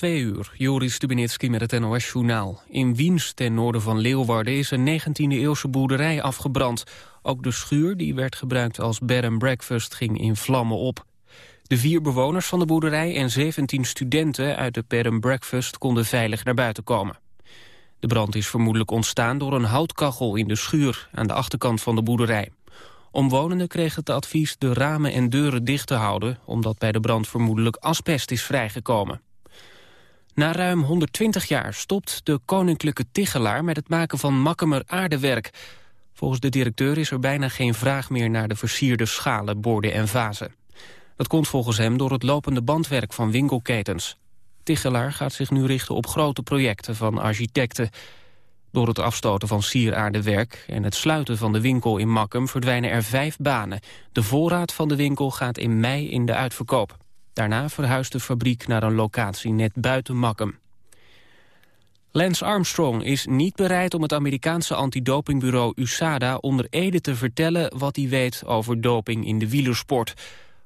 twee uur, Joris Stubenitski met het NOS-journaal. In Wiens, ten noorden van Leeuwarden, is een 19e-eeuwse boerderij afgebrand. Ook de schuur, die werd gebruikt als bed and breakfast, ging in vlammen op. De vier bewoners van de boerderij en 17 studenten uit de bed and breakfast konden veilig naar buiten komen. De brand is vermoedelijk ontstaan door een houtkachel in de schuur aan de achterkant van de boerderij. Omwonenden kregen het advies de ramen en deuren dicht te houden... omdat bij de brand vermoedelijk asbest is vrijgekomen. Na ruim 120 jaar stopt de Koninklijke Tichelaar... met het maken van makkemer aardewerk. Volgens de directeur is er bijna geen vraag meer... naar de versierde schalen, borden en vazen. Dat komt volgens hem door het lopende bandwerk van winkelketens. Tichelaar gaat zich nu richten op grote projecten van architecten... Door het afstoten van sieraardewerk en het sluiten van de winkel in Makkum verdwijnen er vijf banen. De voorraad van de winkel gaat in mei in de uitverkoop. Daarna verhuist de fabriek naar een locatie net buiten Makkum. Lance Armstrong is niet bereid om het Amerikaanse antidopingbureau USADA onder Ede te vertellen wat hij weet over doping in de wielersport.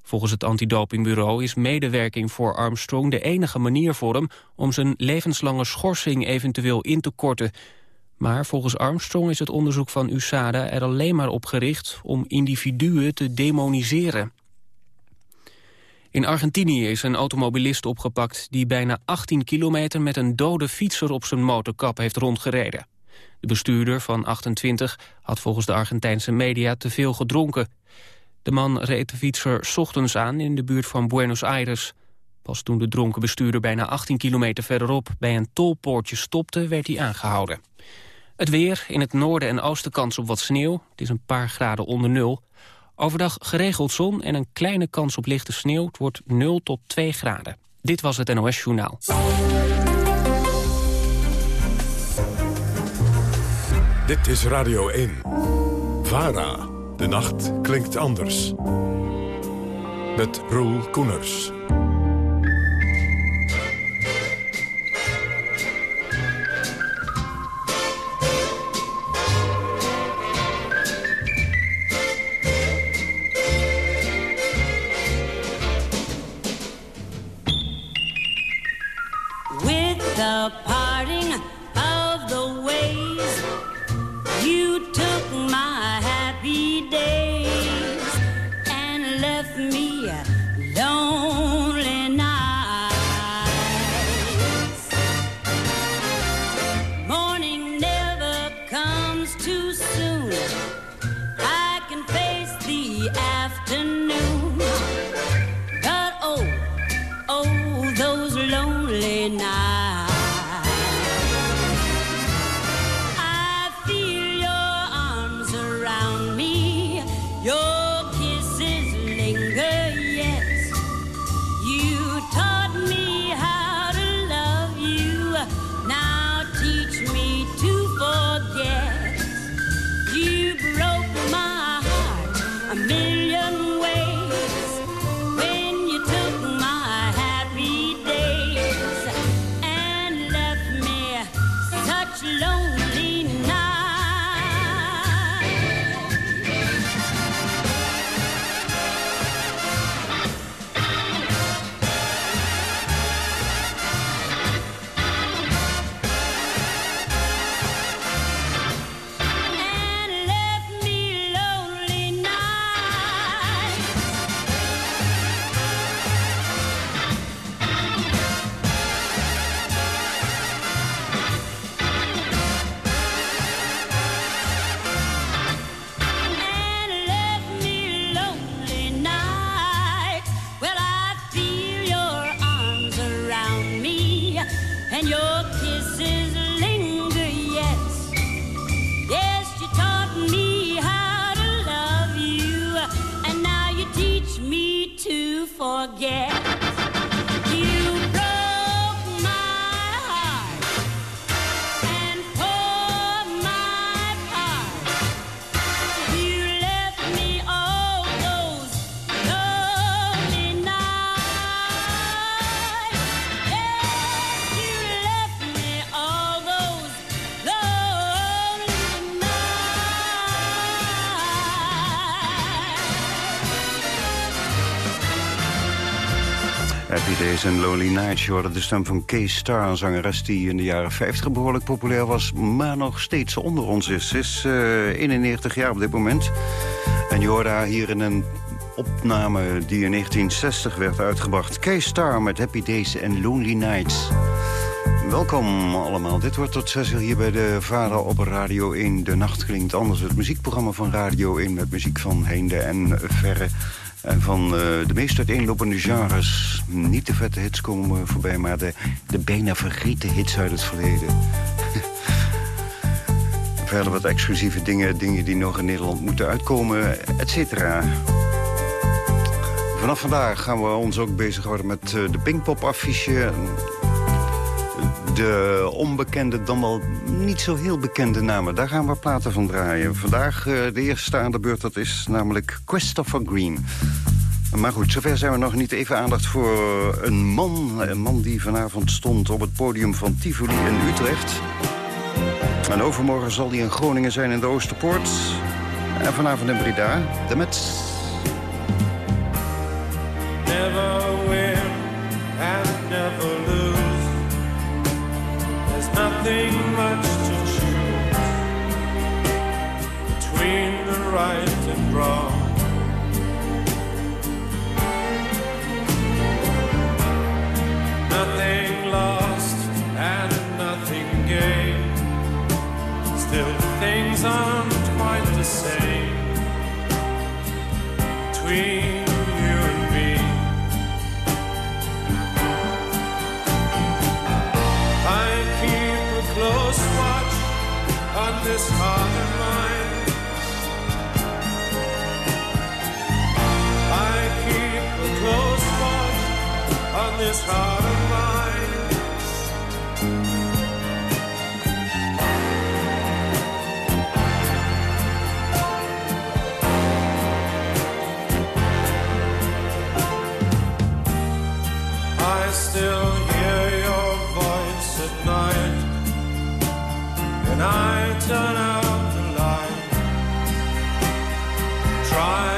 Volgens het antidopingbureau is medewerking voor Armstrong de enige manier voor hem om zijn levenslange schorsing eventueel in te korten. Maar volgens Armstrong is het onderzoek van USADA er alleen maar op gericht om individuen te demoniseren. In Argentinië is een automobilist opgepakt die bijna 18 kilometer met een dode fietser op zijn motorkap heeft rondgereden. De bestuurder van 28 had volgens de Argentijnse media te veel gedronken. De man reed de fietser ochtends aan in de buurt van Buenos Aires. Pas toen de dronken bestuurder bijna 18 kilometer verderop bij een tolpoortje stopte, werd hij aangehouden. Het weer, in het noorden en oosten kans op wat sneeuw. Het is een paar graden onder nul. Overdag geregeld zon en een kleine kans op lichte sneeuw. Het wordt 0 tot 2 graden. Dit was het NOS Journaal. Dit is Radio 1. VARA. De nacht klinkt anders. Met Roel Koeners. Lonely Nights. Je hoorde de stem van Kees Star, een zangeres die in de jaren 50 behoorlijk populair was... maar nog steeds onder ons is. Ze is uh, eh, 91 jaar op dit moment. En je hoorde haar hier in een opname die in 1960 werd uitgebracht. Kees Star met Happy Days and Lonely Nights. Welkom allemaal. Dit wordt tot 6 uur hier bij de Vader op Radio 1. De nacht klinkt anders. Het muziekprogramma van Radio 1 met muziek van heinde en verre. En van uh, de meest uiteenlopende genres. Niet de vette hits komen voorbij, maar de, de bijna vergeten hits uit het verleden. Verder wat exclusieve dingen, dingen die nog in Nederland moeten uitkomen, et cetera. Vanaf vandaag gaan we ons ook bezighouden met uh, de Pinkpop-affiche de onbekende, dan wel niet zo heel bekende namen. Daar gaan we platen van draaien. Vandaag uh, de eerste aan de beurt, dat is namelijk Christopher Green. Maar goed, zover zijn we nog niet. Even aandacht voor een man. Een man die vanavond stond op het podium van Tivoli in Utrecht. En overmorgen zal hij in Groningen zijn in de Oosterpoort. En vanavond in Breda, de Mets. This heart of mine. I keep a close watch on this heart of mine. I turn out the light. Try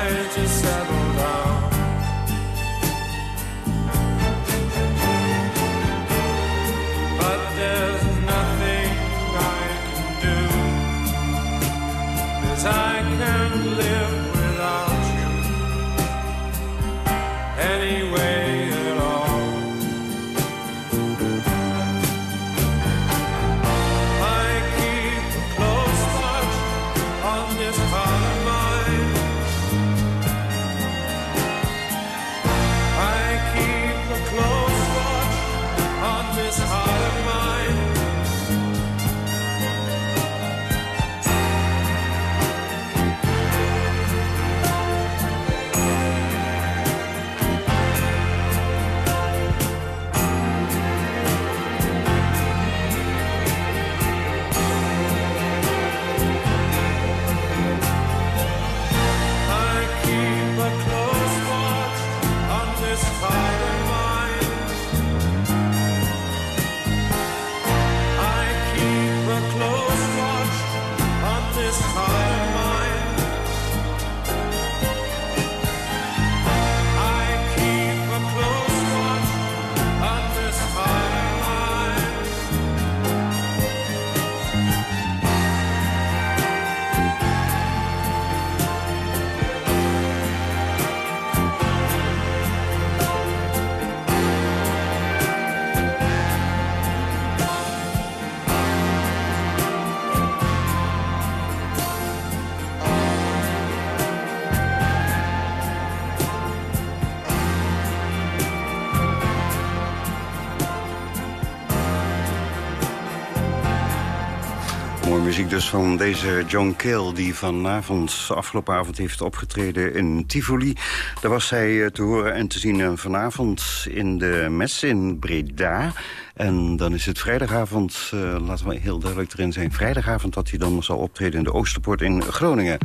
muziek dus van deze John Kill... die vanavond, afgelopen avond heeft opgetreden in Tivoli. Daar was hij eh, te horen en te zien eh, vanavond in de mes in Breda. En dan is het vrijdagavond, uh, laten we heel duidelijk erin zijn... vrijdagavond dat hij dan zal optreden in de Oosterpoort in Groningen.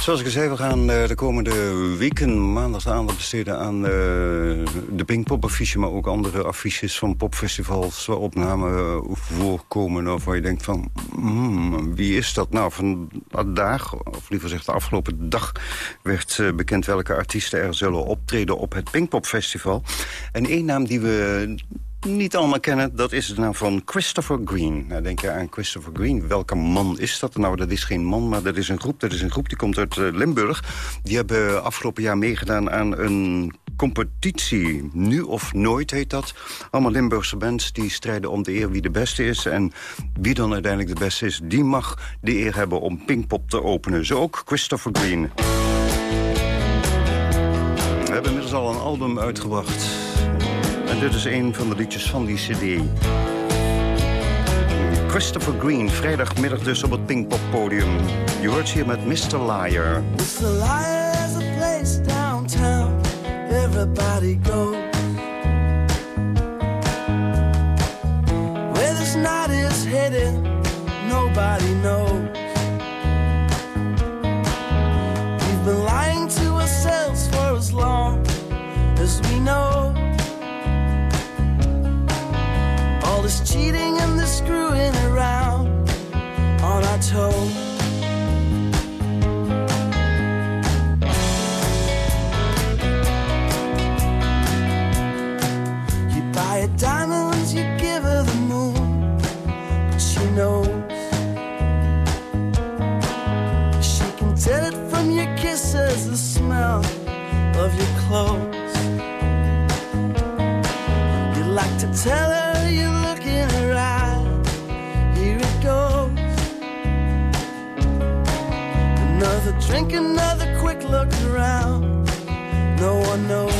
Zoals ik zei, we gaan uh, de komende weken maandag aandacht besteden aan uh, de Pinkpop-affiche... maar ook andere affiches van popfestivals waar opnamen voorkomen... of waar je denkt van, hmm, wie is dat nou? Vandaag, of liever gezegd de afgelopen dag... werd bekend welke artiesten er zullen optreden op het Pinkpop-festival. En één naam die we niet allemaal kennen, dat is de naam van Christopher Green. Nou, denk je aan Christopher Green. Welke man is dat? Nou, dat is geen man, maar dat is een groep. Dat is een groep die komt uit uh, Limburg. Die hebben afgelopen jaar meegedaan aan een competitie. Nu of nooit heet dat. Allemaal Limburgse bands die strijden om de eer wie de beste is. En wie dan uiteindelijk de beste is, die mag de eer hebben om Pinkpop te openen. Zo ook Christopher Green. We hebben inmiddels al een album uitgebracht. En dit is een van de liedjes van die cd. Christopher Green, vrijdagmiddag dus op het Pinkpop podium. Je hoort hier met Mr. Liar. Mr. Liar is a place downtown. Everybody goes. Where this night is headed, nobody knows. We've been lying to ourselves for as long as we know. This cheating and this screwing around on our toes. You buy her diamonds, you give her the moon, but she knows. She can tell it from your kisses, the smell of your clothes. You like to tell her Another another quick look around. No one knows.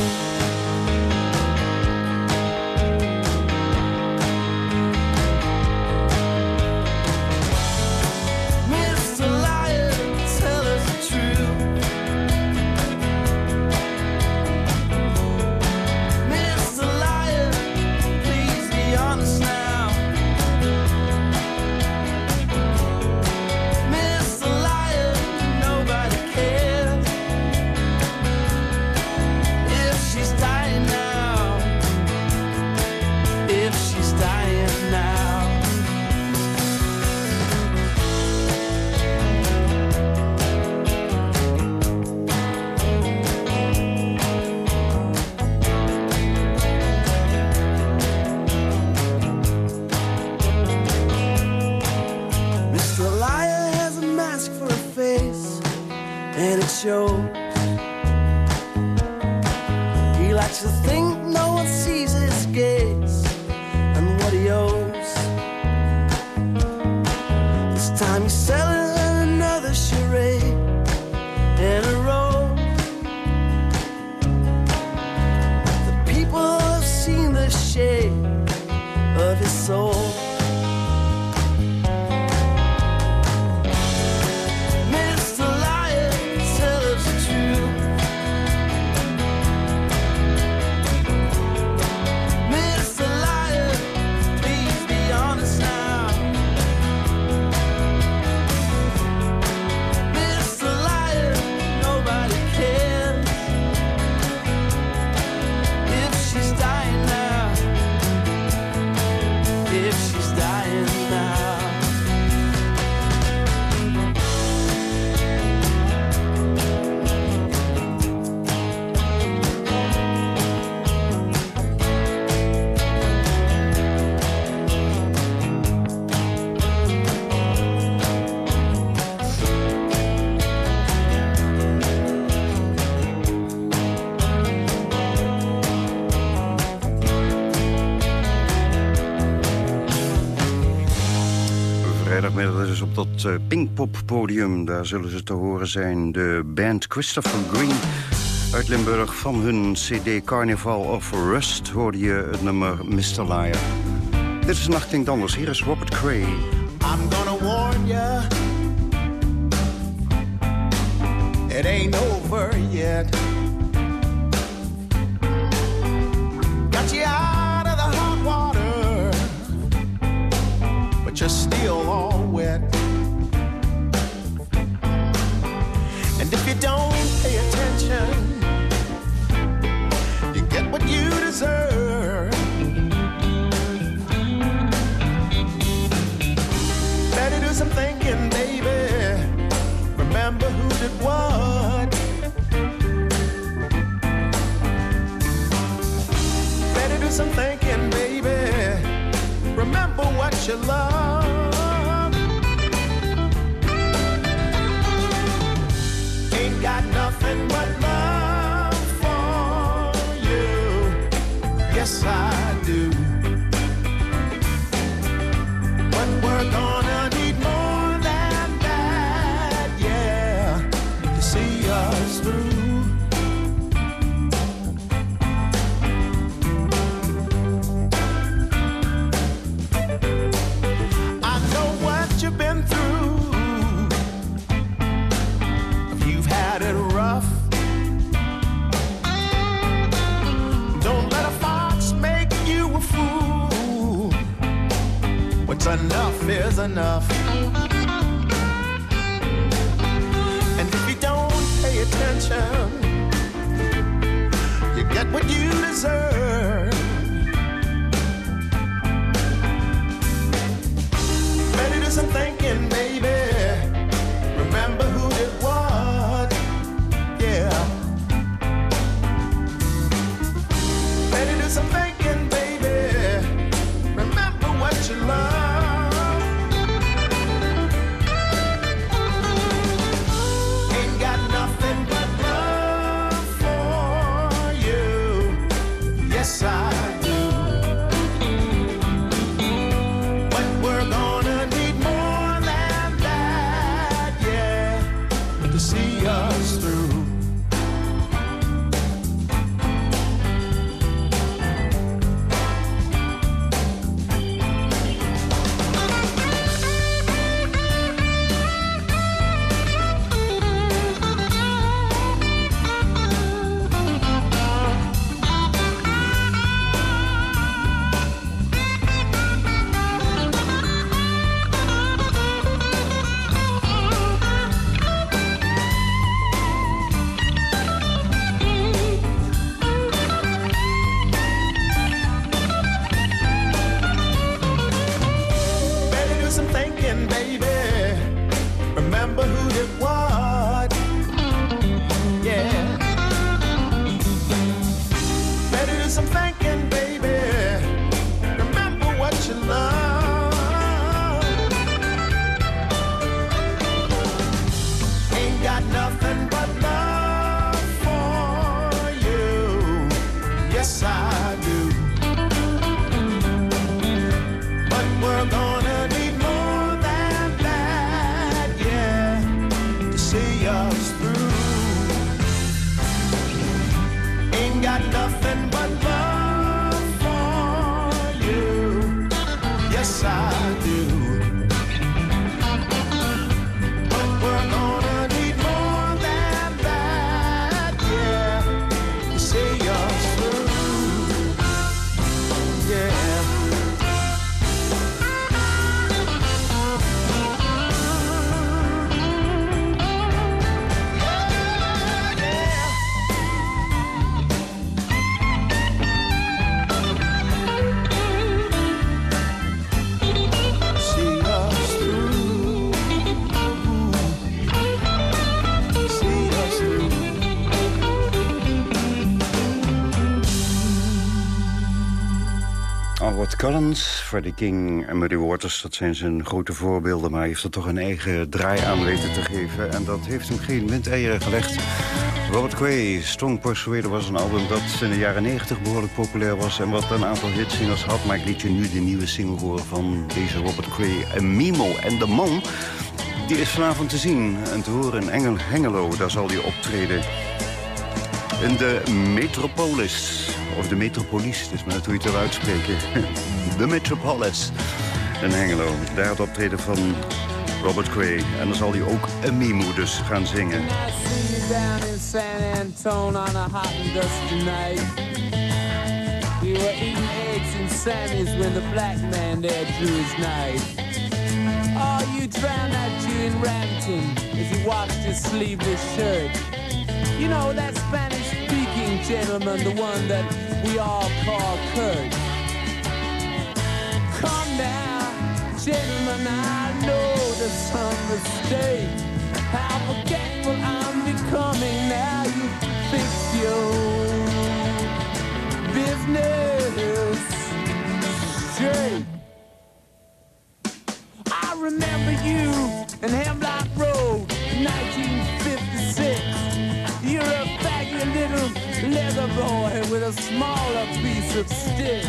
Dat uh, Pinkpop-podium. Daar zullen ze te horen zijn. De band Christopher Green uit Limburg. Van hun cd Carnival of Rust hoorde je het nummer Mr. Liar. Dit is Nacht Klinkt Anders. Hier is Robert Cray. I'm gonna warn. It ain't over yet. Remember what you love. Ain't got nothing but love for you. Yes, I enough is enough. And if you don't pay attention, you get what you deserve. Albert Collins, Freddie King en Muddy Waters... dat zijn zijn grote voorbeelden, maar hij heeft er toch een eigen draai aan weten te geven. En dat heeft hem geen windeieren gelegd. Robert Quay, Strong Persuader was een album dat in de jaren 90 behoorlijk populair was... en wat een aantal hitsingers had. Maar ik liet je nu de nieuwe single horen van deze Robert Quay, Mimo. En de man, die is vanavond te zien en te horen in Engel Hengelo. Daar zal hij optreden in de Metropolis. Of de Metropolis, is maar net hoe je het wil uitspreken. De Metropolis in Hengelo. Daar het optreden van Robert Quay. En dan zal hij ook een Mimo dus gaan zingen. A. You were eating eggs and Sammy's when the black man there drew his knife. Oh, you drowned that Jew in Rampton as he washed his sleeveless shirt. You know, that Spanish-speaking gentleman, the one that we all call Kurt. Come now, gentlemen, I know there's some mistake. How forgetful I'm becoming now you fix your business. shape. I remember you in Hemlock Road, 1956. Leather boy with a smaller piece of stick.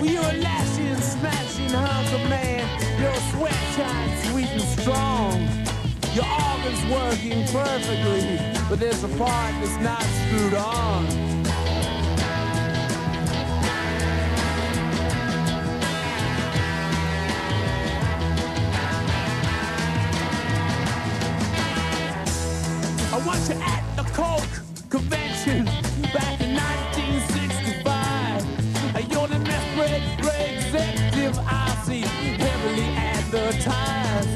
Well, you're a lashing, smashing hunk of man. Your sweat shines sweet and strong. Your organ's working perfectly, but there's a part that's not screwed on. I want you at the Coke convention back in 1965. You're the next great, executive I see heavily advertised.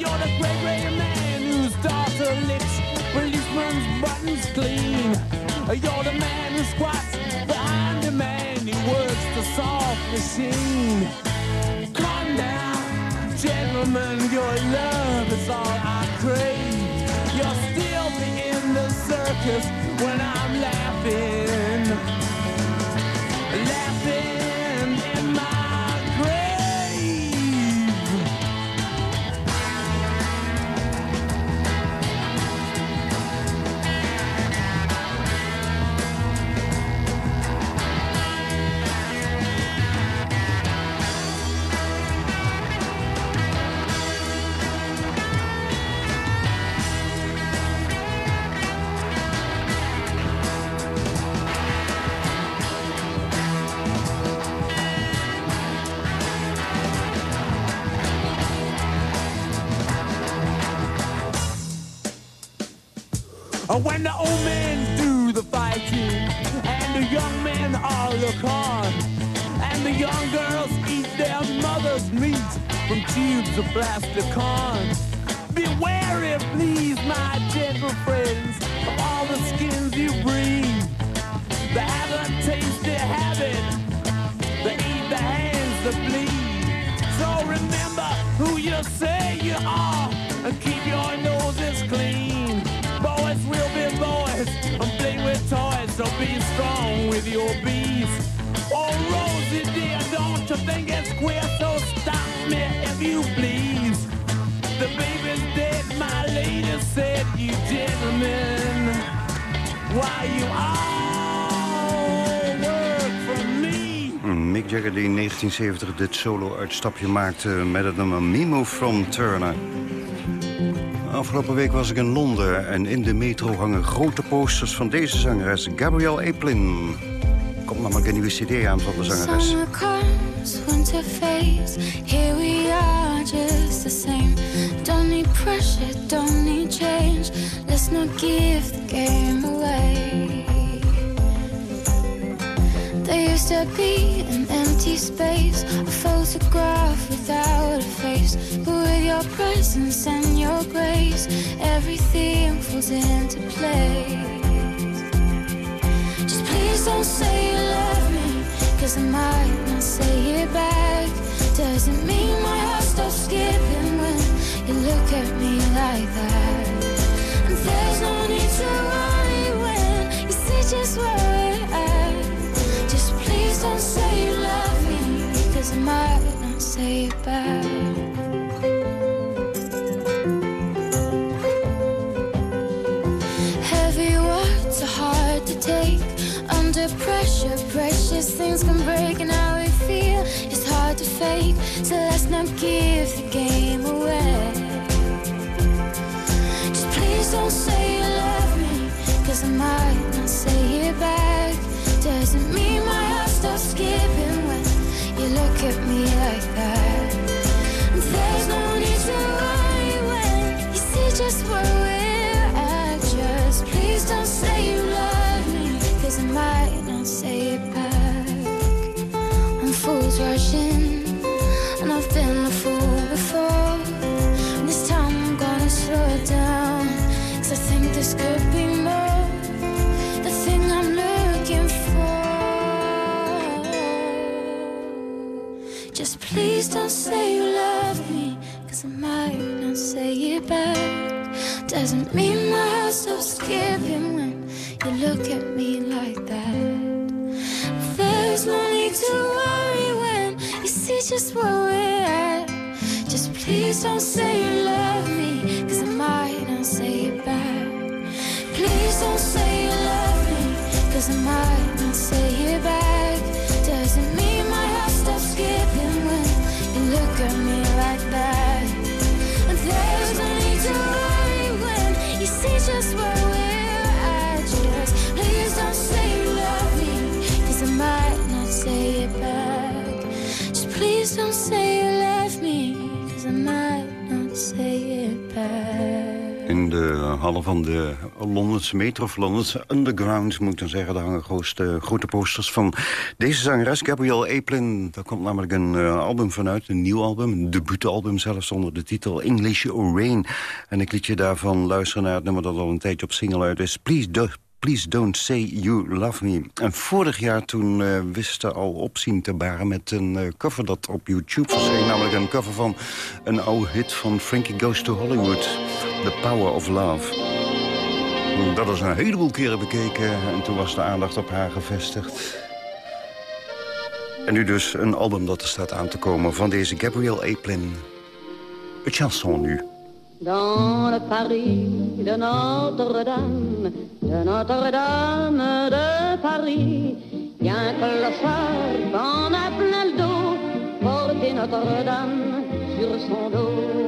You're the great, great man whose daughter licks policeman's buttons clean. You're the man who squats behind the man who works the soft machine. Come now, gentlemen, your love is all I crave. You'll still the circus when I'm laughing. Laughing the old men do the fighting and the young men all look on, and the young girls eat their mother's meat from tubes of plastic corn. Be wary, please, my gentle friends, of all the skins you breathe. They have a tasty habit, they eat the hands that bleed. So remember who you say you are and keep your noses clean. Boys will be boys and play with toys, so be strong with your bees. Oh, Rosie dear, don't you think it's queer? So stop me if you please. The baby's dead, my lady said, you gentlemen. Why you all work for me? Mick Jagger die in 1970 dit solo-uitstapje maakte met het nummer Mimo from Turner. Afgelopen week was ik in Londen en in de metro hangen grote posters van deze zangeres, Gabrielle Aplin. Komt namelijk een nieuwe cd aan van de zangeres. Pressure, don't need change. Let's not give game away. There used to be an empty space, a photograph without a face. But with your presence and your grace, everything falls into place. Just please don't say you love me, cause I might not say it back. Doesn't mean my heart stops skipping when you look at me like that. And there's no need to worry when you see just where don't say you love me, cause I might not say it back. Under pressure, precious things can break. And how we feel is hard to fake. So let's not give the game away. Just please don't say you love me. Cause I might not say it back. Doesn't mean stops skipping when you look at me like that. There's no need to worry when you see just where you look at me like that. There's no need to worry when you just where we're at. Just please don't say you love me, cause I might not say it back. Please don't say you love me, cause I might not say it back. De hallen van de Londense metro of Londense underground, moet dan zeggen... daar hangen grootste, grote posters van deze zangeres, Gabrielle Aplin. Daar komt namelijk een eh, album vanuit, een nieuw album, een debuutalbum zelfs... onder de titel English Rain. En ik liet je daarvan luisteren naar het nummer dat al een tijdje op single uit is. Please Please Don't Say You Love Me. En vorig jaar toen uh, wisten al opzien te baren met een uh, cover dat op YouTube verscheen. Namelijk een cover van een oude hit van Frankie Goes to Hollywood. The Power of Love. Dat is een heleboel keren bekeken en toen was de aandacht op haar gevestigd. En nu dus een album dat er staat aan te komen van deze Gabrielle Aplin. Een chanson nu. Dans le Paris de Notre-Dame, de Notre-Dame de Paris, y a un clochard qu'on a plein le dos, porter Notre-Dame sur son dos.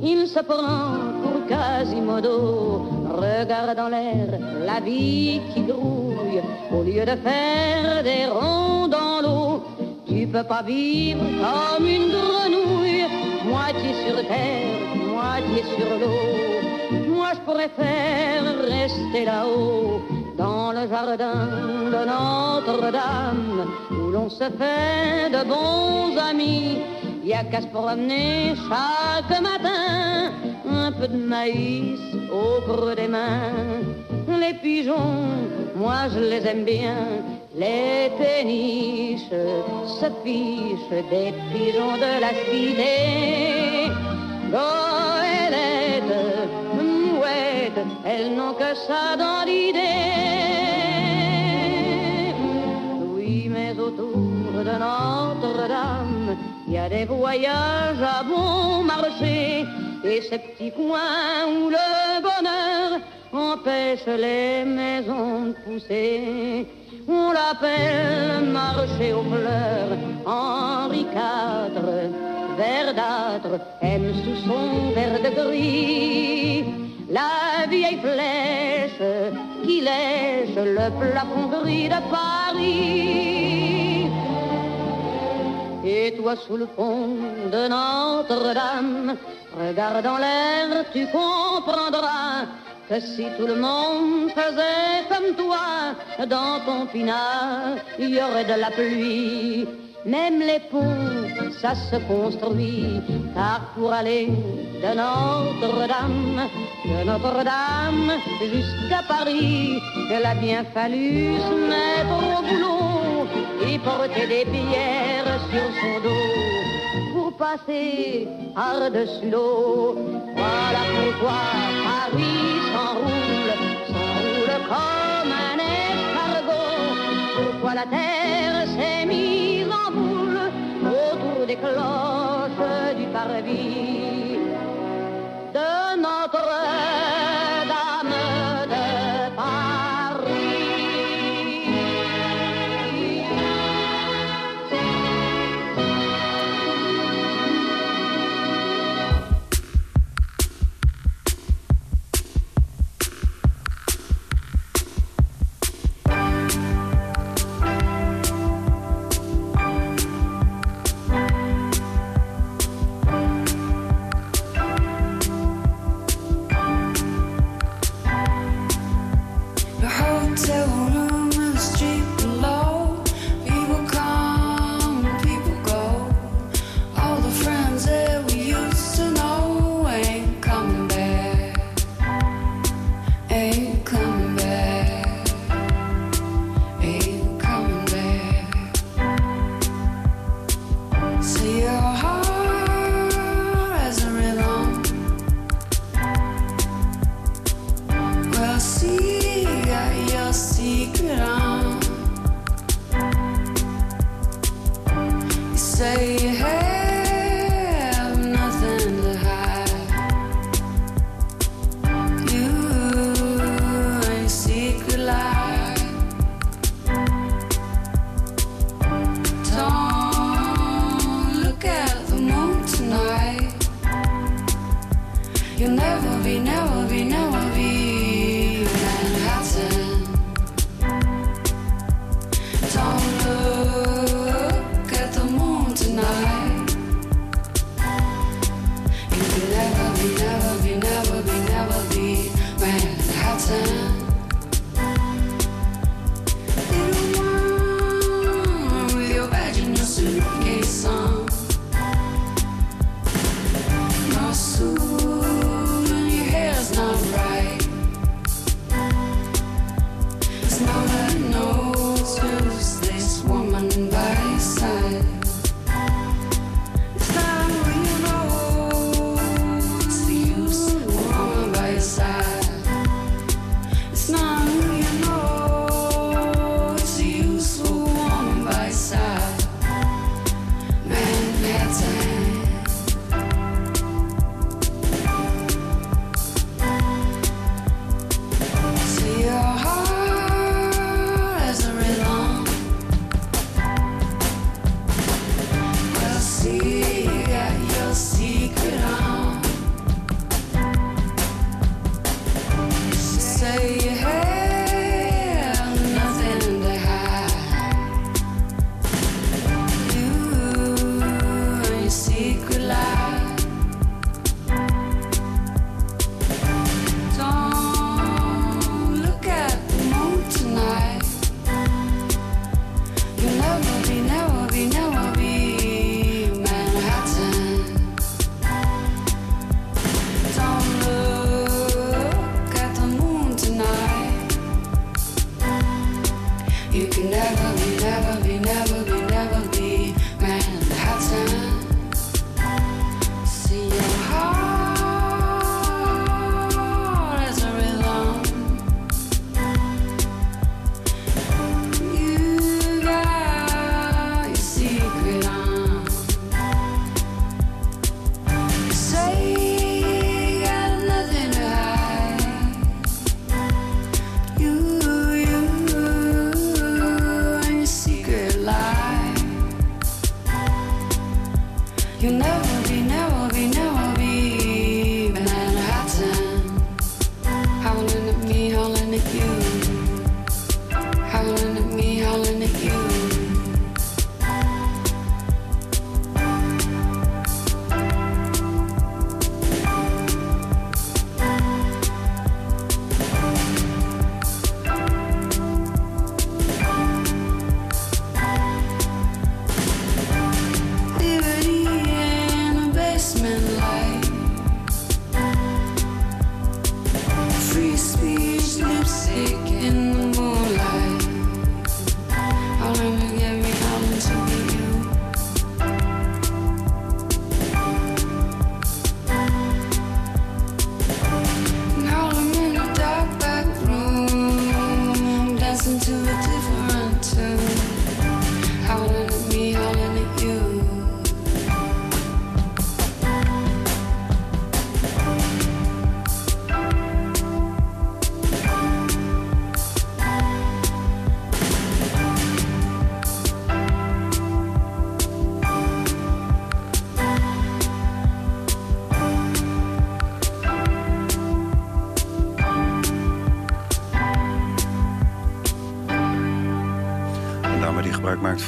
Il se prend pour Quasimodo, regarde en l'air la vie qui grouille, au lieu de faire des ronds dans l'eau. Tu peux pas vivre comme une grenouille, moitié sur terre, moitié sur l'eau. Moi je préfère rester là-haut, dans le jardin de Notre-Dame, où l'on se fait de bons amis. Y a qu'à se promener chaque matin, un peu de maïs au creux des mains. Les pigeons, moi je les aime bien. Les péniches se fichent des pigeons de la cité. Goélettes, mouettes, elles n'ont que ça dans l'idée. Oui, mais autour de Notre-Dame, il y a des voyages à bon marché et ces petits coins où le bonheur empêche les maisons de pousser. On l'appelle marché aux fleurs, Henri IV, verdâtre, aime sous son verre de gris. La vieille flèche qui lèche le plafond gris de Paris. Et toi sous le pont de Notre-Dame, regarde en l'air, tu comprendras que si tout le monde faisait comme toi, dans ton pinard, il y aurait de la pluie. Même les ponts, ça se construit, car pour aller de Notre-Dame, de Notre-Dame jusqu'à Paris, il a bien fallu se mettre au boulot et porter des pierres sur son dos pour passer par-dessus l'eau. Voilà pourquoi Paris s'enroule, s'enroule comme un escargot. Pourquoi la terre s'est mise en boule autour des cloches du parvis de Notre-Dame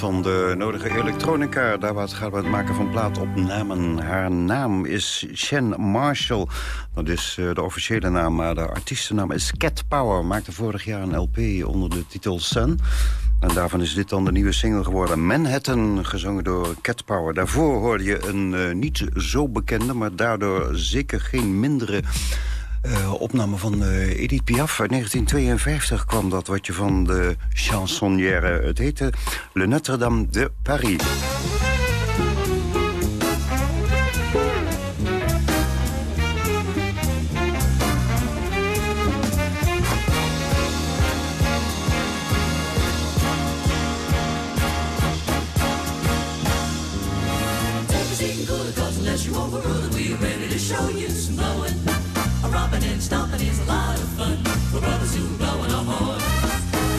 van de nodige elektronica. Daar wat gaat het maken van plaatopnamen. Haar naam is Shen Marshall. Dat is eh, de officiële naam, maar de artiestennaam is Cat Power. Maakte vorig jaar een LP onder de titel Sun. En daarvan is dit dan de nieuwe single geworden. Manhattan, gezongen door Cat Power. Daarvoor hoorde je een eh, niet zo bekende, maar daardoor zeker geen mindere... eh, opname van eh, Edith Piaf. Uit 1952 kwam dat wat je van de chansonnière. Het heette Le Notre-Dame de Paris. And stomping is a lot of fun for brothers who are blowing our horns.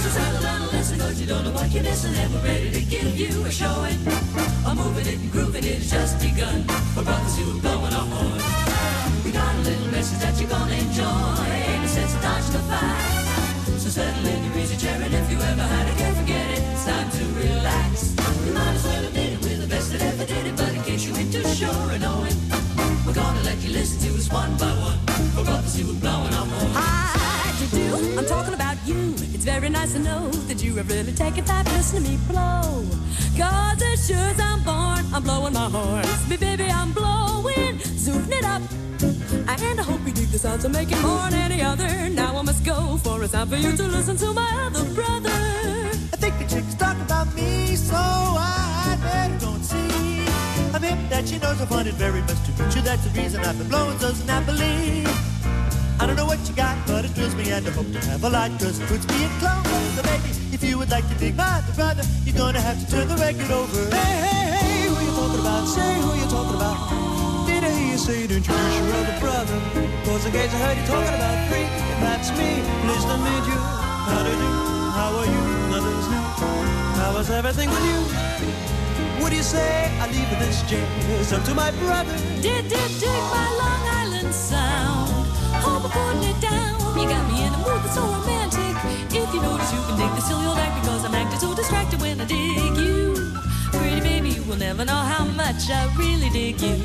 So settle down and listen, cause you don't know what you're missing, and we're ready to give you a showing. A moving it and grooving it has just begun for brothers who are blowing our horns. We got a little message that you're gonna enjoy, ain't a sense of dodging the fight. So settle in your easy chair, and if you ever had a care, forget it, it's time to relax. You might as well admit it, we're the best that ever did it, but in case you ain't too sure of knowing, we're gonna let you listen to us one by one. For brothers who are blowing our horns. How'd you do? I'm talking about you. It's very nice to know that you have really taken time to listen to me blow. Cause as sure as I'm born, I'm blowing my horn. Me baby, I'm blowing, zooming it up. And I hope you dig the sounds I'm making more than any other. Now I must go, for it's time for you to listen to my other brother. I think the chick's talking about me, so I I'm that she knows I've wanted very much to meet you. That's the reason I've been blowing so snappily. I don't know what you got, but it thrills me and I hope to have a lot, cause it puts me in close. So baby, if you would like to dig my other brother, you're gonna have to turn the record over. Hey, hey, hey, who you talking about? Say who you talking about. Did I hear you say to introduce your other brother? Cause in case I heard you talking about freak, that's me. Pleased to meet you. How do you do? How are you? Nothing's new. How is everything with you? What do you say? I leave this jazz up to my brother. Did, did, dig my Long Island sound. Hope I'm putting it down. You got me in a mood that's so romantic. If you notice, you can dig the silly old act because I'm acting so distracted when I dig you. Pretty baby, you will never know how much I really dig you.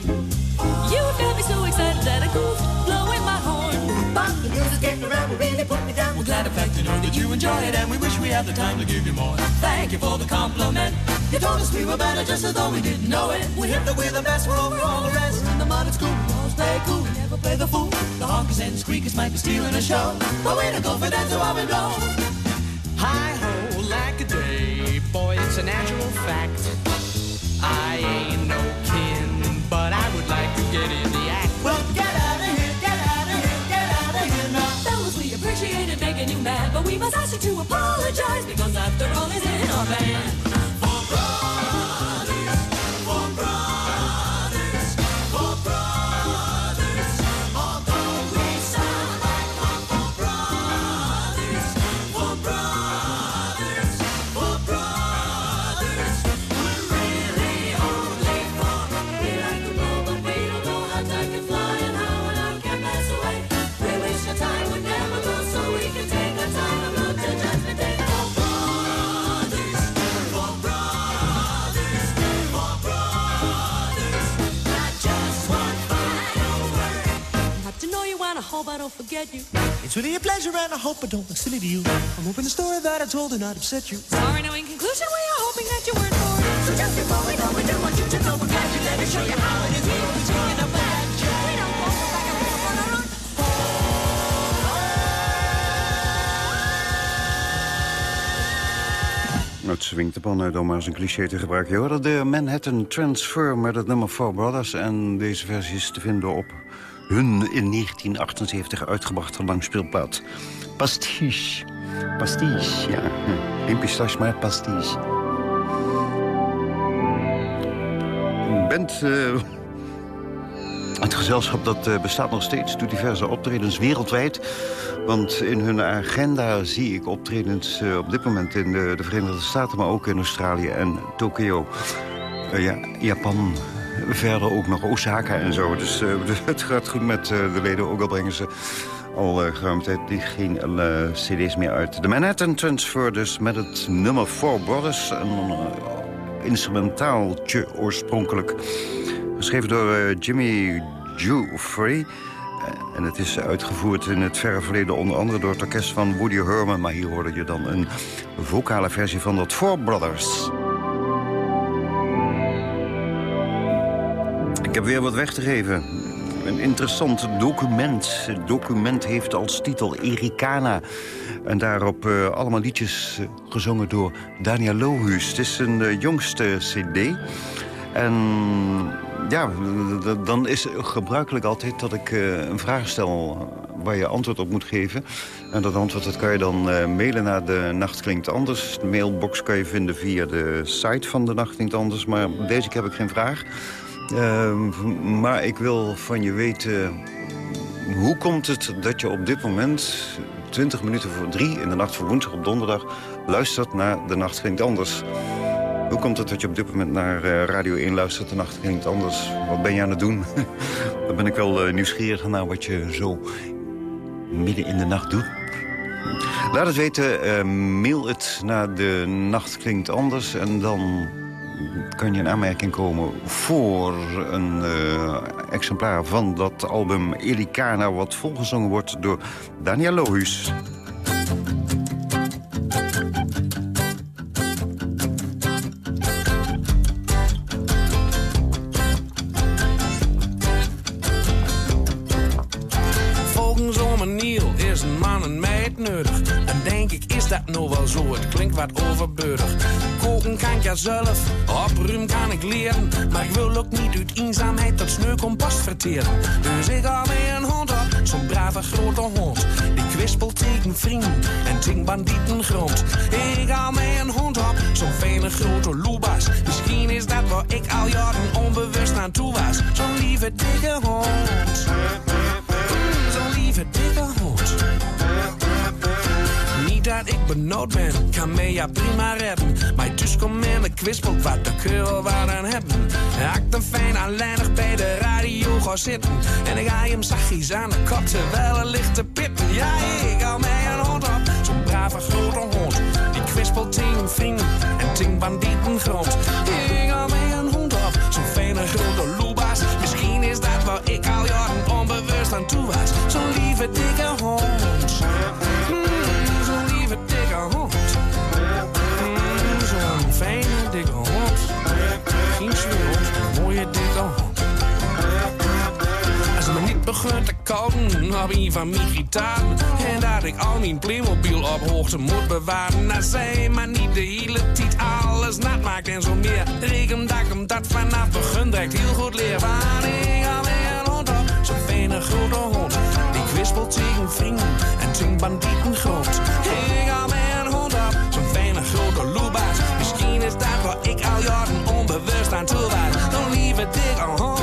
You got me so excited that I goofed, blowing my horn. But the music's getting around, will really put me down. We're glad, in fact, to know that you enjoy it, and we wish we had the time to give you more. Thank you for the compliment. You told us we were better just as though we didn't know it. We hit that we're the best, we're over all the rest. We're in the mud, it's cool, we always play cool. We never play the fool. The honkers and squeakers might be stealing a show. But we don't go for that, so I we blow. Hi ho, like a day, boy, it's a natural fact. I ain't no kin, but I would like to get in the act. Well, get out of here, get out of here, get out of here now. Fellas, we appreciated making you mad, but we must ask you to apologize because after all, he's in our band. You. It's really a pleasure and I hope I don't look silly to you. I'm hoping the story that I told will not upset you. Sorry, no, in conclusion, we are hoping that you weren't bored. So just before we go, we do want you to know we're glad you let us show you how it is. We will be up with that jet. We don't go for back and forth on our own. Het swingt de pan uit om maar eens een cliché te gebruiken. Je hoorde de Manhattan Transfer met het nummer Four Brothers. En deze versie is te vinden op hun in 1978 uitgebrachte langspeelplaat. Pastiche. Pastiche, ja. Geen pistache, maar pastiche. Bent... eh, het gezelschap dat eh, bestaat nog steeds, doet diverse optredens wereldwijd. Want in hun agenda zie ik optredens eh, op dit moment in de, de Verenigde Staten... maar ook in Australië en Tokio. Ja, Japan, verder ook nog Osaka en zo. Dus eh, het gaat goed met eh, de leden, ook al brengen ze al uh, geruime tijd die geen cd's meer uit. De Manhattan Transfer dus met het nummer Four Brothers. Een instrumentaaltje oorspronkelijk. Geschreven door Jimmy Jeffrey. Eh, En het is uitgevoerd in het verre verleden onder andere door het orkest van Woody Herman. Maar hier hoorde je dan een vocale versie van dat Four Brothers. Heb weer wat weg te geven. Een interessant document. Het document heeft als titel Ericana. En daarop eh, allemaal liedjes eh, gezongen door Daniel Lohuus. Het is een eh, jongste cd. En ja, dan is gebruikelijk altijd dat ik een vraag stel waar je antwoord op moet geven. En dat antwoord dat kan je dan mailen naar de Nacht Klinkt Anders. De mailbox kan je vinden via de site van de Nacht Klinkt Anders. Maar deze keer heb ik geen vraag. Ehm, maar ik wil van je weten... Hoe komt het dat je op dit moment, 20 minuten voor drie... in de nacht van woensdag op donderdag... luistert naar De Nacht Klinkt Anders? Hoe komt het dat je op dit moment naar eh, Radio 1 luistert? De Nacht Klinkt Anders. Wat ben je aan het doen? Dan ben ik wel eh, nieuwsgierig naar wat je zo midden in de nacht doet. Laat het weten, eh, mail het naar de Nacht Klinkt Anders... en dan kan je in aanmerking komen voor een eh, exemplaar van dat album Elikana... wat volgezongen wordt door Daniel Lohuus. Zelf, opruimen kan ik leren. Maar ik wil ook niet uit eenzaamheid tot sneu compost verteren. Dus ik ga mee een hond op, zo'n brave grote hond. Die kwispelt tegen vrienden en tegen bandieten grond. Ik ga mee een hond op, zo'n fijne grote loebas. Misschien is dat waar ik al jaren onbewust aan toe was. Zo'n lieve dikke hond. Zo'n lieve dikke hond. Dat ik benauwd ben, kan mij ja prima redden. Maar dus kom in de kwispelt wat de keur wat aan hebben. Hakt een fijn aanleinig bij de radio gaan zitten. En ik ga hem zachtjes aan de kop terwijl er ligt te pitten. Ja, ik hou mij een hond op, zo'n brave grote hond. Die kwispelt tegen vrienden en tegen bandieten grond. Ik hou mij een hond op, zo'n fijne grote loebas. Misschien is dat waar ik al jaren onbewust aan toe was. Zo'n lieve dikke hond. Begint te kouden, heb ik van mijn gitaar. En dat ik al mijn Playmobil op hoogte moet bewaren. Dat zij maar niet de hele tijd alles nat maakt en zo meer. Reken dat hem dat vanaf begin direct heel goed leer. Van ik ga weer een hond op, zo'n fijne grote hond. Die kwispelt tegen vrienden en tegen bandieten groot. Ik ga weer een hond op, zo'n fijne grote loebaas. Misschien is dat waar ik al jaren onbewust aan toe was. Zo'n lieve dikke hond.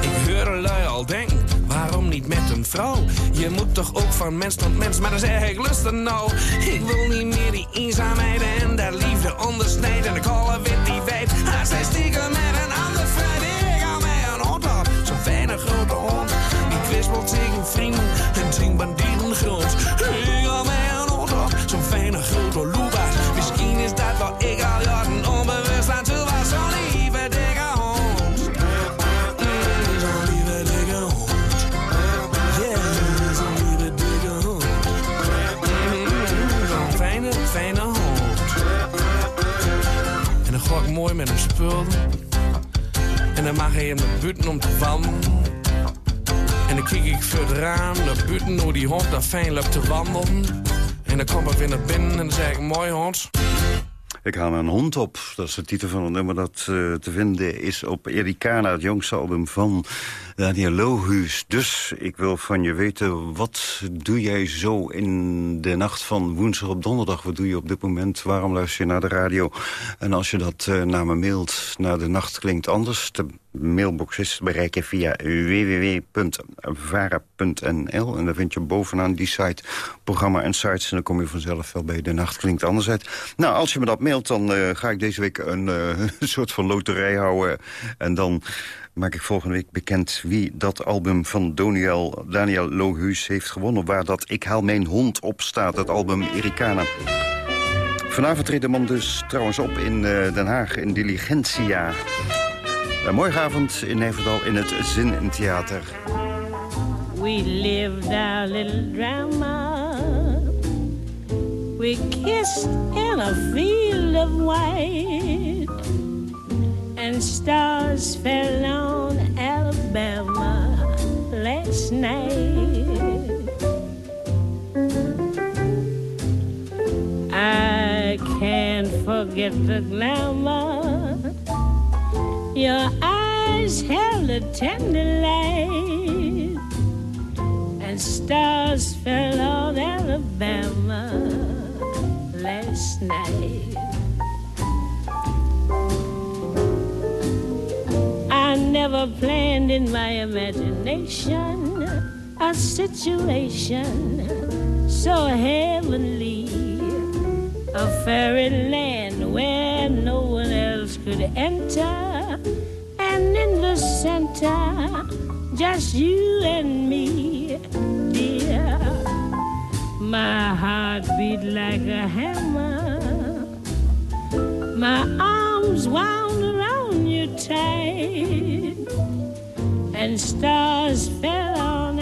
Ik hoor lui al denken, waarom niet met een vrouw? Je moet toch ook van mens tot mens, maar dan zeg ik lust er nou. Ik wil niet meer die eenzaamheid en dat liefde ondersnijden. En ik alle wit die weet, haar zij stiekem met een ander feit. Ik hou mij een hond op, zo'n fijne grote hond. Die kwispelt tegen vrienden en tegen bandieten. Mag om te wandelen. En dan kijk ik het raam naar buiten hoe die hond daar fijn loopt te wandelen. En dan kom ik weer naar binnen en dan zeg ik, mooi hond. Ik haal een hond op. Dat is de titel van het nummer dat eh, te vinden is op Ericana, het jongste album van Daniel Lohuus. Dus ik wil van je weten, wat doe jij zo in de nacht van woensdag op donderdag? Wat doe je op dit moment? Waarom luister je naar de radio? En als je dat uh, naar me mailt, naar de nacht klinkt anders... De mailbox is bereiken via www.vara.nl. En daar vind je bovenaan die site, programma en sites... en dan kom je vanzelf wel bij De Nacht Klinkt Anders uit. Nou, als je me dat mailt, dan uh, ga ik deze week een, uh, een soort van loterij houden. En dan maak ik volgende week bekend wie dat album van Daniel, Daniel Lohuus heeft gewonnen. Waar dat Ik haal mijn hond op staat, het album Ericana. Vanavond treedt de man dus trouwens op in uh, Den Haag in Diligentia. En morgenavond in Nijverdal in het Zin in Theater. We lived our little drama. We kissed in a field of white. And stars fell on Alabama last night. I can't forget the glamour. Your eyes held a tender light, and stars fell on Alabama last night. I never planned in my imagination a situation so heavenly, a fairyland where no one could enter, and in the center, just you and me, dear. My heart beat like a hammer, my arms wound around you tight, and stars fell on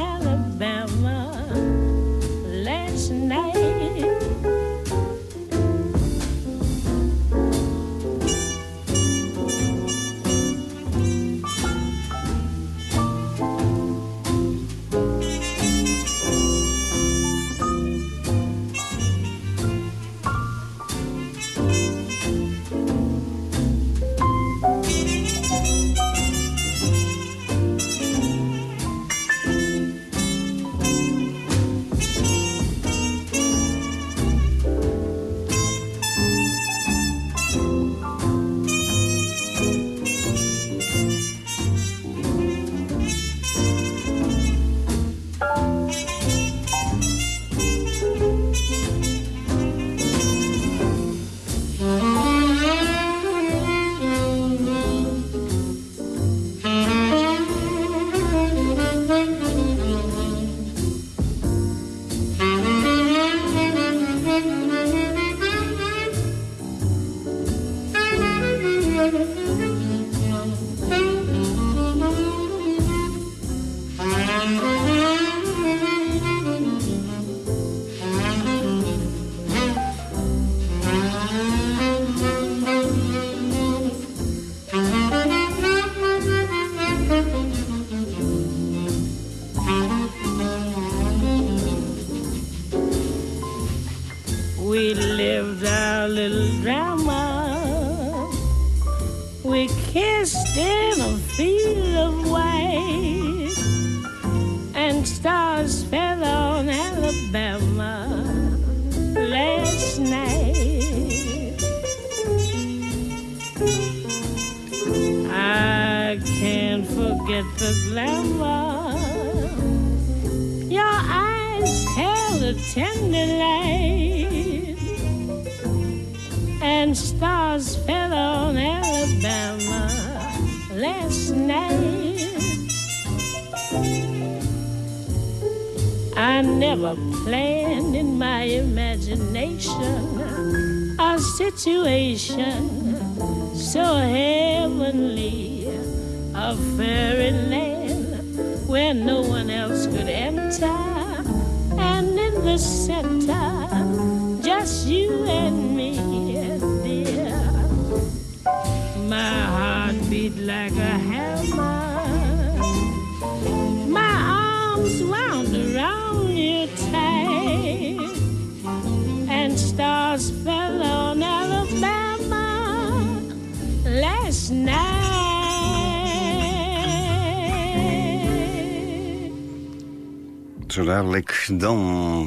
Zo dadelijk dan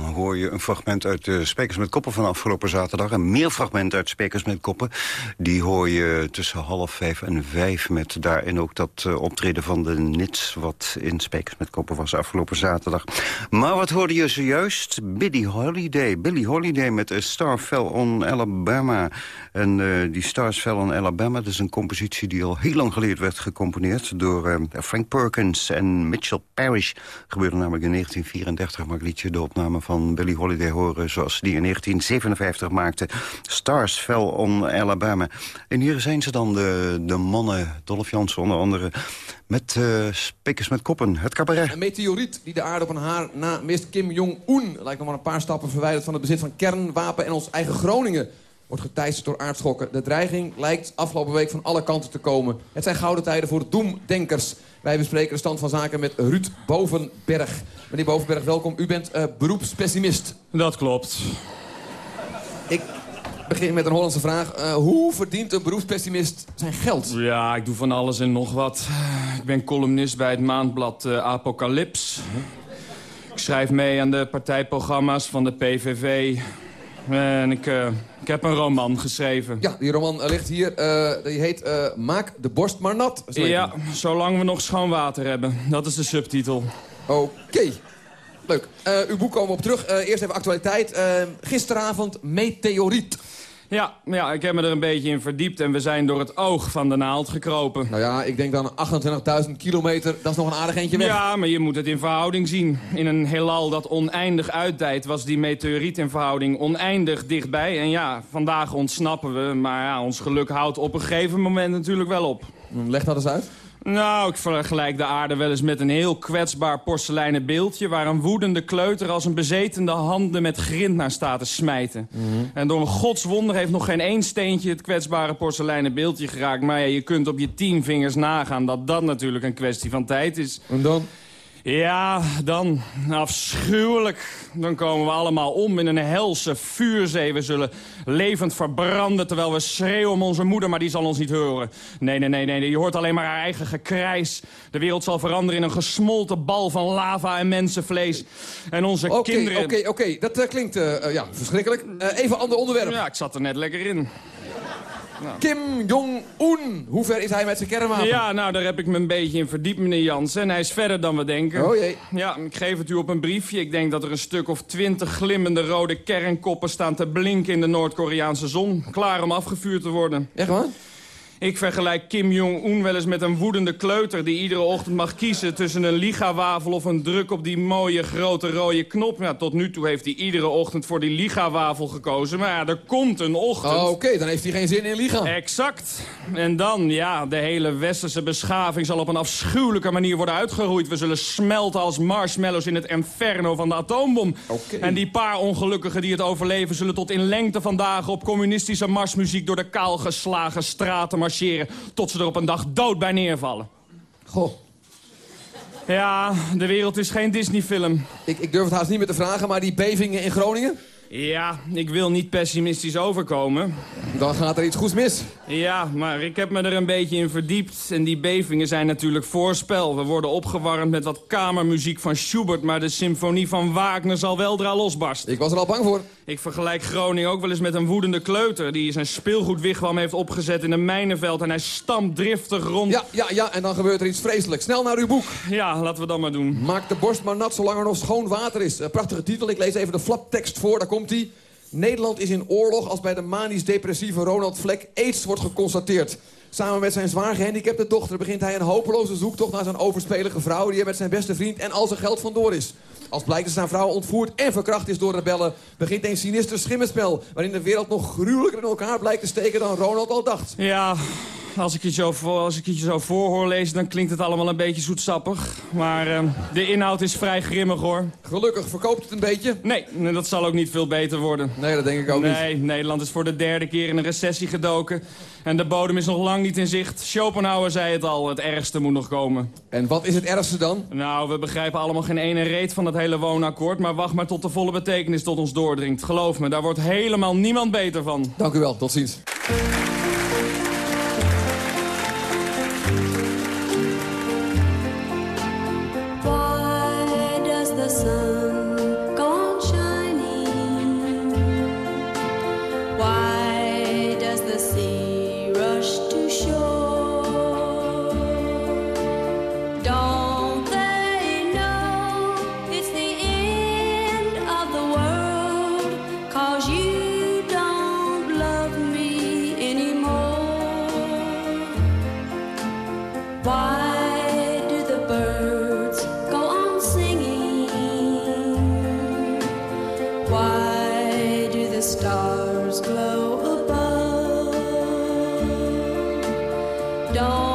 hoor je een fragment uit de met Koppen van afgelopen zaterdag. En meer fragmenten uit Spekers met Koppen. Die hoor je tussen half vijf en vijf met daarin ook dat uh, optreden van de Nits... wat in Spekers met Koppen was afgelopen zaterdag. Maar wat hoorde je zojuist? Billy Holiday. Billy Holiday met Star Fell on Alabama. En uh, die Stars Fell on Alabama, dat is een compositie die al heel lang geleden werd gecomponeerd... door uh, Frank Perkins en Mitchell Parrish. Gebeurde namelijk in 1934, maar ik liet je de opname van Billie Holiday horen... zoals die in 1957 maakte. Stars Fell on Alabama. En hier zijn ze dan, de, de mannen, Dolph Jansen onder andere... met uh, met Koppen, het cabaret. Een meteoriet die de aarde op een haar na mist Kim Jong-un... lijkt nog maar een paar stappen verwijderd van het bezit van kernwapen... en ons eigen Groningen wordt geteisterd door aardschokken. De dreiging lijkt afgelopen week van alle kanten te komen. Het zijn gouden tijden voor doemdenkers. Wij bespreken de stand van zaken met Ruud Bovenberg. Meneer Bovenberg, welkom. U bent uh, beroepspessimist. Dat klopt. Ik begin met een Hollandse vraag. Uh, hoe verdient een beroepspessimist zijn geld? Ja, ik doe van alles en nog wat. Ik ben columnist bij het maandblad uh, Apocalyps. Ik schrijf mee aan de partijprogramma's van de PVV... En ik, uh, ik heb een roman geschreven. Ja, die roman ligt hier. Uh, die heet uh, Maak de borst maar nat. Ja, zolang we nog schoon water hebben. Dat is de subtitel. Oké. Okay. Leuk. uw boek komen we op terug. eerst even actualiteit. gisteravond Meteoriet. Ja, ja, ik heb me er een beetje in verdiept en we zijn door het oog van de naald gekropen. Nou ja, ik denk dan 28.000 kilometer, dat is nog een aardig eentje weg. Ja, maar je moet het in verhouding zien. In een heelal dat oneindig uitdijt was die meteoriet in verhouding oneindig dichtbij. En ja, vandaag ontsnappen we, maar ja, ons geluk houdt op een gegeven moment natuurlijk wel op. Leg dat eens uit. Nou, ik vergelijk de aarde wel eens met een heel kwetsbaar porseleinen beeldje... waar een woedende kleuter als een bezetende handen met grind naar staat te smijten. Mm -hmm. En door een godswonder heeft nog geen één steentje het kwetsbare porseleinen beeldje geraakt. Maar ja, je kunt op je tien vingers nagaan dat dat natuurlijk een kwestie van tijd is. En dan? Ja, dan afschuwelijk. Dan komen we allemaal om in een helse vuurzee. We zullen levend verbranden terwijl we schreeuwen om onze moeder, maar die zal ons niet horen. Nee, nee, nee, nee, je hoort alleen maar haar eigen gekrijs. De wereld zal veranderen in een gesmolten bal van lava en mensenvlees. En onze okay, kinderen... Oké, okay, oké, okay. dat uh, klinkt uh, ja, verschrikkelijk. Uh, even ander onderwerp. Ja, ik zat er net lekker in. Nou. Kim Jong-un. Hoe ver is hij met zijn kernwapen? Ja, nou, daar heb ik me een beetje in verdiept, meneer Jansen. En hij is verder dan we denken. Oh jee. Ja, ik geef het u op een briefje. Ik denk dat er een stuk of twintig glimmende rode kernkoppen staan te blinken in de Noord-Koreaanse zon. Klaar om afgevuurd te worden. Echt waar? Ik vergelijk Kim Jong-un wel eens met een woedende kleuter... die iedere ochtend mag kiezen tussen een ligawafel of een druk op die mooie grote rode knop. Ja, tot nu toe heeft hij iedere ochtend voor die ligawafel gekozen. Maar ja, er komt een ochtend... Oh, Oké, okay. dan heeft hij geen zin in liga. Exact. En dan, ja, de hele westerse beschaving zal op een afschuwelijke manier worden uitgeroeid. We zullen smelten als marshmallows in het inferno van de atoombom. Okay. En die paar ongelukkigen die het overleven... zullen tot in lengte van dagen op communistische marsmuziek... door de kaalgeslagen straten marcheren... tot ze er op een dag dood bij neervallen. Goh. Ja, de wereld is geen Disney-film. Ik, ik durf het haast niet meer te vragen, maar die bevingen in Groningen? Ja, ik wil niet pessimistisch overkomen. Dan gaat er iets goeds mis. Ja, maar ik heb me er een beetje in verdiept. En die bevingen zijn natuurlijk voorspel. We worden opgewarmd met wat kamermuziek van Schubert... maar de symfonie van Wagner zal weldra losbarsten. Ik was er al bang voor. Ik vergelijk Groningen ook wel eens met een woedende kleuter... die zijn speelgoedwigwam heeft opgezet in een mijnenveld... en hij stampt driftig rond. Ja, ja, ja, en dan gebeurt er iets vreselijks. Snel naar uw boek. Ja, laten we dat maar doen. Maak de borst maar nat zolang er nog schoon water is. Prachtige titel, ik lees even de flaptekst voor, daar komt hij. Nederland is in oorlog als bij de manisch-depressieve Ronald Vlek aids wordt geconstateerd. Samen met zijn zwaar gehandicapte dochter begint hij een hopeloze zoektocht naar zijn overspelige vrouw... die er met zijn beste vriend en al zijn geld vandoor is. Als blijkt dat zijn vrouw ontvoerd en verkracht is door rebellen... begint een sinister schimmenspel... waarin de wereld nog gruwelijker in elkaar blijkt te steken dan Ronald al dacht. Ja, als ik je zo, voor, als ik je zo voor hoor lezen, dan klinkt het allemaal een beetje zoetsappig. Maar uh, de inhoud is vrij grimmig, hoor. Gelukkig, verkoopt het een beetje? Nee, dat zal ook niet veel beter worden. Nee, dat denk ik ook nee, niet. Nee, Nederland is voor de derde keer in een recessie gedoken. En de bodem is nog lang niet in zicht. Schopenhauer zei het al, het ergste moet nog komen. En wat is het ergste dan? Nou, we begrijpen allemaal geen ene reet van dat hele woonakkoord... maar wacht maar tot de volle betekenis tot ons doordringt. Geloof me, daar wordt helemaal niemand beter van. Dank u wel, tot ziens. don't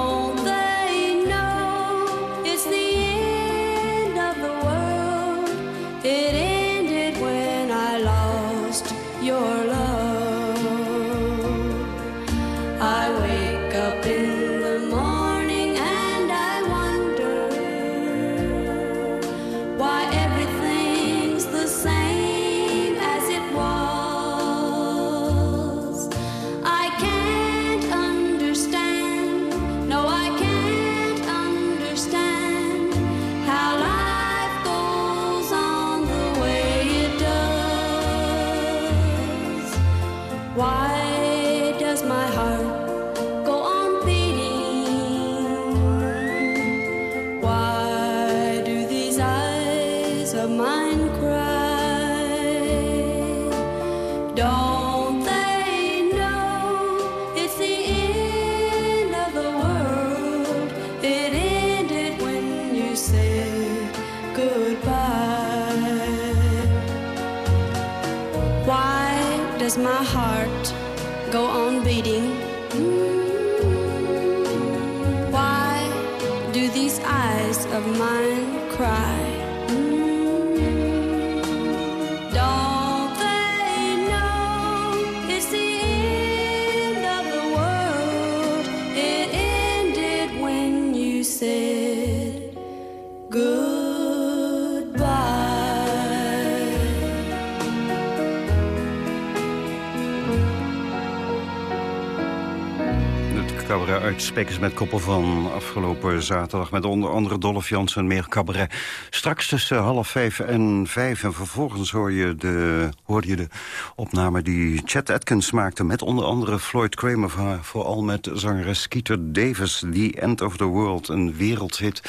uit met Koppel van afgelopen zaterdag... met onder andere Dolph Jansen en meer cabaret. Straks tussen half vijf en vijf. En vervolgens hoor je de, hoorde je de opname die Chet Atkins maakte... met onder andere Floyd Kramer, voor- vooral met zangeres Skeeter Davis. The End of the World, een wereldhit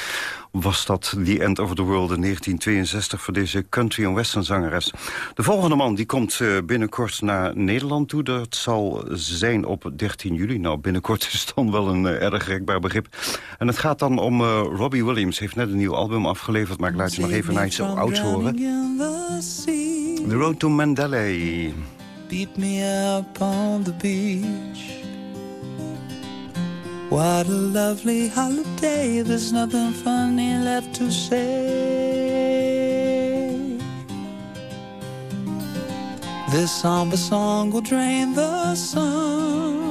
was dat The End of the World in 1962 voor deze country- en western zangeres. De volgende man die komt eh, binnenkort naar Nederland toe. Dat zal zijn op 13 juli. Nou, binnenkort is dan wel een eh, erg rekbaar begrip. En het gaat dan om eh, Robbie Williams. heeft net een nieuw album afgeleverd, maar ik laat je nog even naar iets zo ouds horen. The Road to Mandalay. Beat me up on the beach. What a lovely holiday. There's nothing funny left to say. This somber song will drain the sun,